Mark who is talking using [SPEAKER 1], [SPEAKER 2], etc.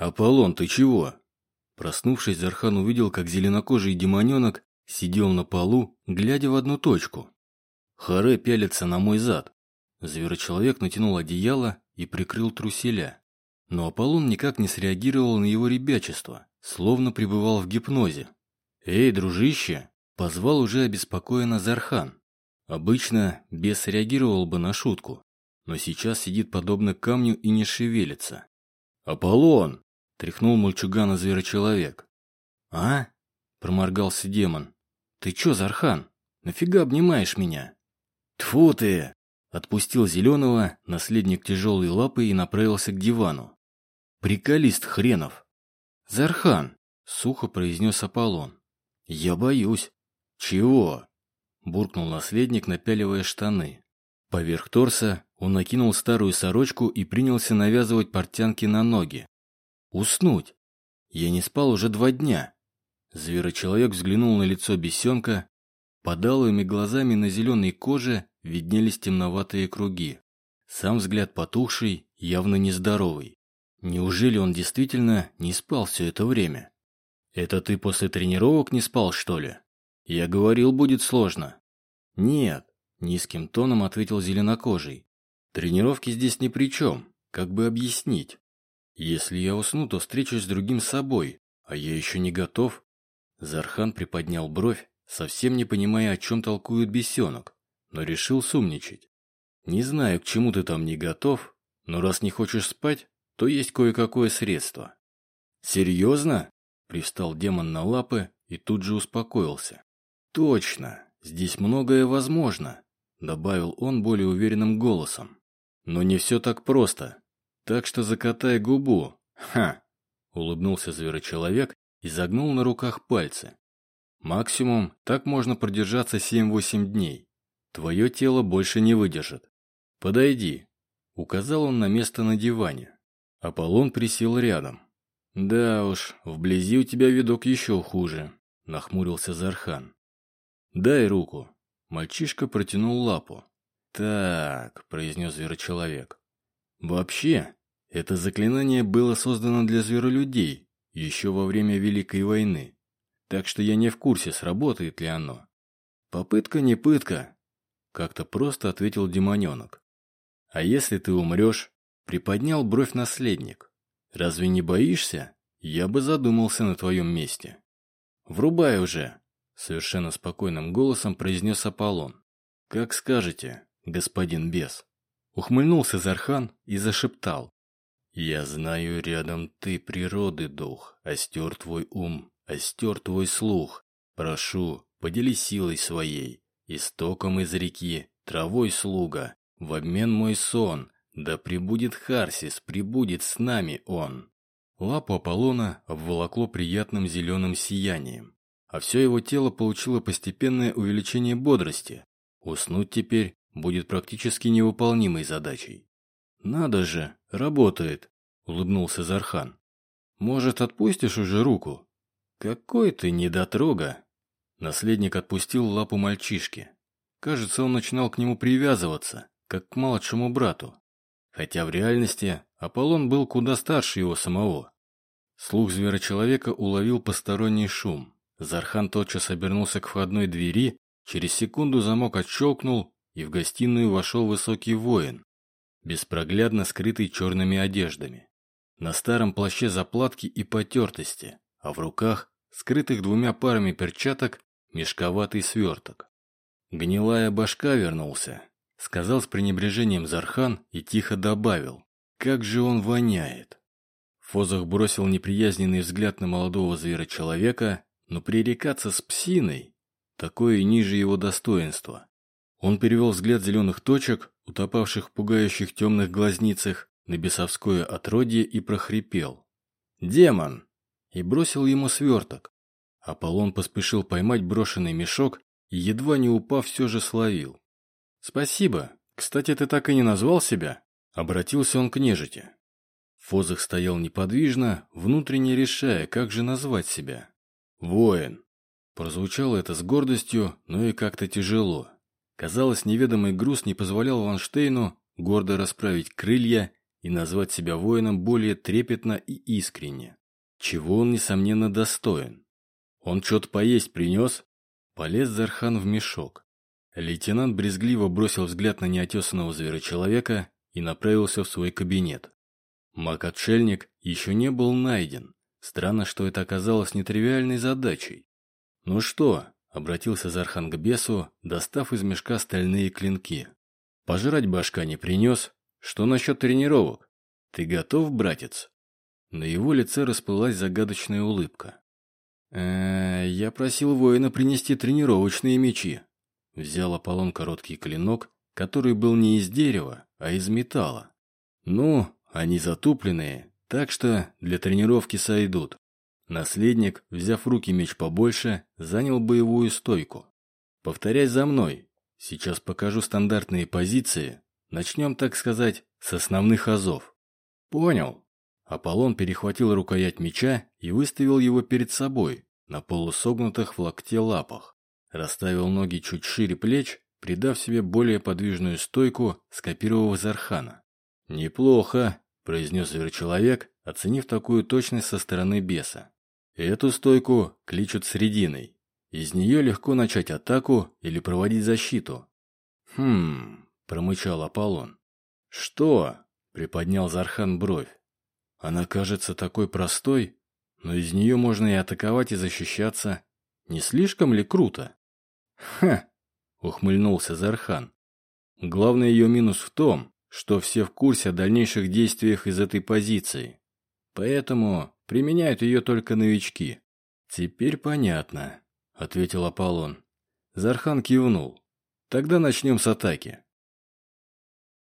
[SPEAKER 1] «Аполлон, ты чего?» Проснувшись, Зархан увидел, как зеленокожий демоненок сидел на полу, глядя в одну точку. Харе пялится на мой зад. Зверочеловек натянул одеяло и прикрыл труселя. Но Аполлон никак не среагировал на его ребячество, словно пребывал в гипнозе. «Эй, дружище!» – позвал уже обеспокоенно Зархан. Обычно бес реагировал бы на шутку, но сейчас сидит подобно камню и не шевелится. «Аполлон!» – тряхнул мальчугана зверочеловек. «А?» – проморгался демон. «Ты чё, Зархан? Нафига обнимаешь меня?» «Тьфу ты!» – отпустил Зеленого, наследник тяжелой лапы и направился к дивану. «Приколист хренов!» «Зархан!» – сухо произнес Аполлон. «Я боюсь». «Чего?» буркнул наследник, напяливая штаны. Поверх торса он накинул старую сорочку и принялся навязывать портянки на ноги. Уснуть. Я не спал уже два дня. Зверочеловек взглянул на лицо бесенка. Под алыми глазами на зеленой коже виднелись темноватые круги. Сам взгляд потухший, явно нездоровый. Неужели он действительно не спал все это время? Это ты после тренировок не спал, что ли? Я говорил, будет сложно. Нет, низким тоном ответил зеленокожий. Тренировки здесь ни при чем. Как бы объяснить? Если я усну, то встречусь с другим собой, а я еще не готов. Зархан приподнял бровь, совсем не понимая, о чем толкует бесенок, но решил сумничать. Не знаю, к чему ты там не готов, но раз не хочешь спать, то есть кое-какое средство. Серьезно? Привстал демон на лапы и тут же успокоился. «Точно, здесь многое возможно», — добавил он более уверенным голосом. «Но не все так просто. Так что закатай губу. Ха!» — улыбнулся зверочеловек и загнул на руках пальцы. «Максимум так можно продержаться 7-8 дней. Твое тело больше не выдержит. Подойди», — указал он на место на диване. Аполлон присел рядом. «Да уж, вблизи у тебя видок еще хуже», — нахмурился Зархан. «Дай руку». Мальчишка протянул лапу. «Так», — произнес зверочеловек. «Вообще, это заклинание было создано для зверолюдей еще во время Великой войны. Так что я не в курсе, сработает ли оно. Попытка не пытка», — как-то просто ответил демоненок. «А если ты умрешь?» — приподнял бровь наследник. «Разве не боишься? Я бы задумался на твоем месте». «Врубай уже!» Совершенно спокойным голосом произнес Аполлон. «Как скажете, господин бес». Ухмыльнулся Зархан и зашептал. «Я знаю, рядом ты природы дух, остер твой ум, остер твой слух. Прошу, поделись силой своей, истоком из реки, травой слуга, в обмен мой сон, да прибудет Харсис, прибудет с нами он». Лапу Аполлона обволокло приятным зеленым сиянием а все его тело получило постепенное увеличение бодрости. Уснуть теперь будет практически невыполнимой задачей. «Надо же, работает», — улыбнулся Зархан. «Может, отпустишь уже руку?» «Какой ты недотрога!» Наследник отпустил лапу мальчишки. Кажется, он начинал к нему привязываться, как к младшему брату. Хотя в реальности Аполлон был куда старше его самого. Слух зверочеловека уловил посторонний шум. Зархан тотчас обернулся к входной двери, через секунду замок отщелкнул, и в гостиную вошел высокий воин, беспроглядно скрытый черными одеждами. На старом плаще заплатки и потертости, а в руках, скрытых двумя парами перчаток, мешковатый сверток. «Гнилая башка вернулся», — сказал с пренебрежением Зархан и тихо добавил. «Как же он воняет!» Фозах бросил неприязненный взгляд на молодого зверочеловека но пререкаться с псиной – такое ниже его достоинства. Он перевел взгляд зеленых точек, утопавших в пугающих темных глазницах, на бесовское отродье и прохрипел. «Демон!» и бросил ему сверток. Аполлон поспешил поймать брошенный мешок и, едва не упав, все же словил. «Спасибо. Кстати, ты так и не назвал себя?» Обратился он к нежити. Фозах стоял неподвижно, внутренне решая, как же назвать себя. «Воин!» Прозвучало это с гордостью, но и как-то тяжело. Казалось, неведомый груз не позволял Ванштейну гордо расправить крылья и назвать себя воином более трепетно и искренне, чего он, несомненно, достоин. Он что-то поесть принес? Полез Зархан в мешок. Лейтенант брезгливо бросил взгляд на неотесанного зверочеловека и направился в свой кабинет. Маг-отшельник еще не был найден. Странно, что это оказалось нетривиальной задачей. «Ну что?» – обратился Зархан к бесу, достав из мешка стальные клинки. «Пожрать башка не принес? Что насчет тренировок? Ты готов, братец?» На его лице расплылась загадочная улыбка. э, я просил воина принести тренировочные мечи». Взял Аполлон короткий клинок, который был не из дерева, а из металла. «Ну, они затупленные, так что для тренировки сойдут. Наследник, взяв в руки меч побольше, занял боевую стойку. Повторяй за мной. Сейчас покажу стандартные позиции. Начнем, так сказать, с основных азов. Понял. Аполлон перехватил рукоять меча и выставил его перед собой, на полусогнутых в локте лапах. Расставил ноги чуть шире плеч, придав себе более подвижную стойку, скопировав Зархана. «Неплохо», – произнес зверочеловек, оценив такую точность со стороны беса. «Эту стойку кличут срединой. Из нее легко начать атаку или проводить защиту». «Хм...» – промычал Аполлон. «Что?» – приподнял Зархан бровь. «Она кажется такой простой, но из нее можно и атаковать, и защищаться. Не слишком ли круто?» «Ха!» – ухмыльнулся Зархан. «Главный ее минус в том, что все в курсе о дальнейших действиях из этой позиции. Поэтому применяют ее только новички. Теперь понятно, ответил Аполлон. Зархан кивнул. Тогда начнем с атаки.